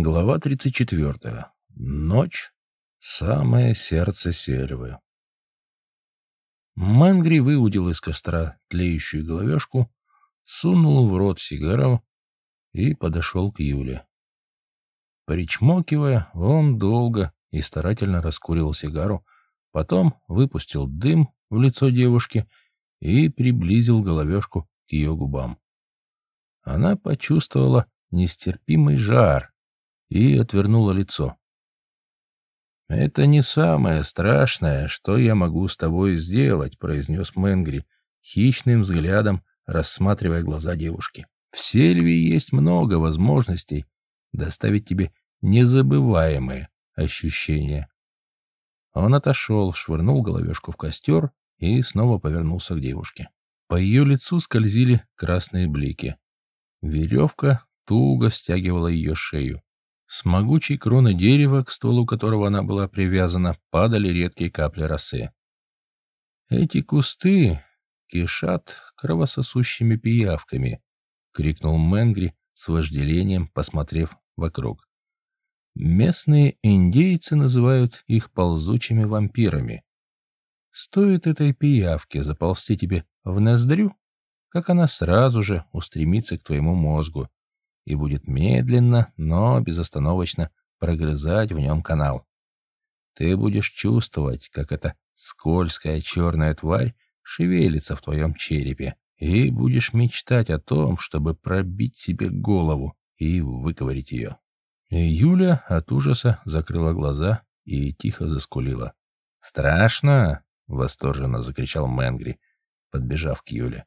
Глава 34. Ночь. Самое сердце сельвы. Мэнгри выудил из костра тлеющую головешку, сунул в рот сигару и подошел к Юле. Причмокивая, он долго и старательно раскурил сигару, потом выпустил дым в лицо девушки и приблизил головешку к ее губам. Она почувствовала нестерпимый жар, и отвернула лицо. «Это не самое страшное, что я могу с тобой сделать», — произнес Мэнгри, хищным взглядом рассматривая глаза девушки. «В Сельвии есть много возможностей доставить тебе незабываемые ощущения». Он отошел, швырнул головешку в костер и снова повернулся к девушке. По ее лицу скользили красные блики. Веревка туго стягивала ее шею. С могучей кроны дерева, к стволу которого она была привязана, падали редкие капли росы. «Эти кусты кишат кровососущими пиявками», — крикнул Мэнгри с вожделением, посмотрев вокруг. «Местные индейцы называют их ползучими вампирами. Стоит этой пиявке заползти тебе в ноздрю, как она сразу же устремится к твоему мозгу, и будет медленно, но безостановочно прогрызать в нем канал. Ты будешь чувствовать, как эта скользкая черная тварь шевелится в твоем черепе, и будешь мечтать о том, чтобы пробить себе голову и выковырить ее. И Юля от ужаса закрыла глаза и тихо заскулила. «Страшно!» — восторженно закричал Мэнгри, подбежав к Юле.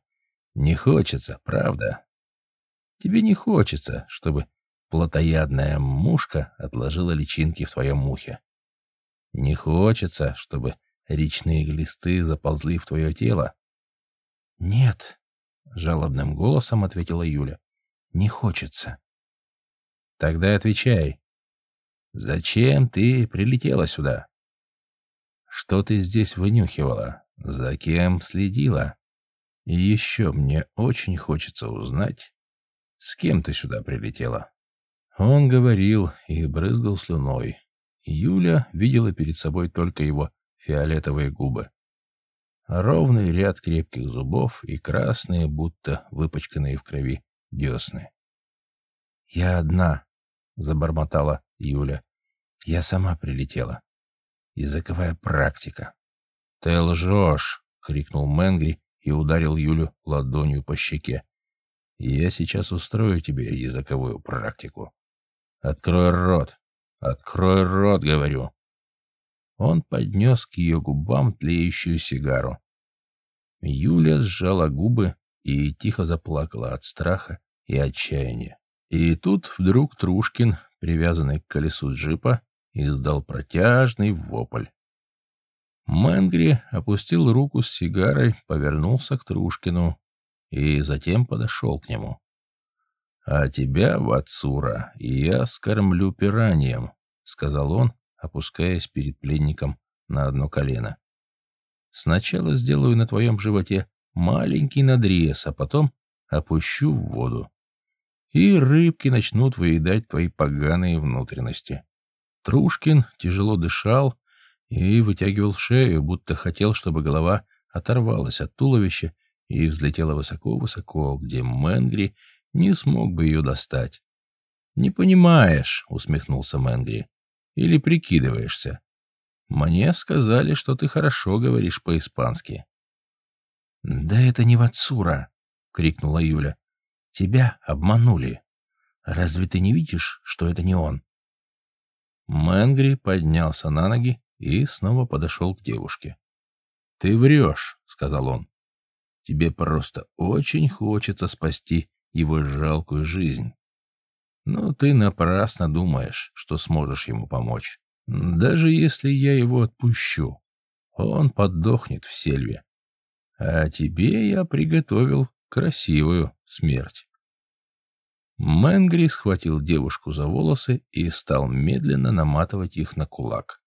«Не хочется, правда?» Тебе не хочется, чтобы плотоядная мушка отложила личинки в твоем ухе. Не хочется, чтобы речные глисты заползли в твое тело. — Нет, — жалобным голосом ответила Юля, — не хочется. — Тогда отвечай. Зачем ты прилетела сюда? Что ты здесь вынюхивала? За кем следила? И еще мне очень хочется узнать, с кем ты сюда прилетела?» Он говорил и брызгал слюной. Юля видела перед собой только его фиолетовые губы. Ровный ряд крепких зубов и красные, будто выпачканные в крови, десны. «Я одна», — забормотала Юля. «Я сама прилетела. Языковая практика». «Ты лжешь!» — крикнул Мэнгри и ударил Юлю ладонью по щеке. Я сейчас устрою тебе языковую практику. Открой рот. Открой рот, говорю. Он поднес к ее губам тлеющую сигару. Юля сжала губы и тихо заплакала от страха и отчаяния. И тут вдруг Трушкин, привязанный к колесу джипа, издал протяжный вопль. Мэнгри опустил руку с сигарой, повернулся к Трушкину и затем подошел к нему. «А тебя, Вацура, я скормлю пиранием», — сказал он, опускаясь перед пленником на одно колено. «Сначала сделаю на твоем животе маленький надрез, а потом опущу в воду. И рыбки начнут выедать твои поганые внутренности». Трушкин тяжело дышал и вытягивал шею, будто хотел, чтобы голова оторвалась от туловища и взлетела высоко-высоко, где Мэнгри не смог бы ее достать. «Не понимаешь», — усмехнулся Мэнгри, — «или прикидываешься. Мне сказали, что ты хорошо говоришь по-испански». «Да это не Вацура», — крикнула Юля. «Тебя обманули. Разве ты не видишь, что это не он?» Мэнгри поднялся на ноги и снова подошел к девушке. «Ты врешь», — сказал он. Тебе просто очень хочется спасти его жалкую жизнь. Но ты напрасно думаешь, что сможешь ему помочь. Даже если я его отпущу, он подохнет в сельве. А тебе я приготовил красивую смерть. Мэнгри схватил девушку за волосы и стал медленно наматывать их на кулак.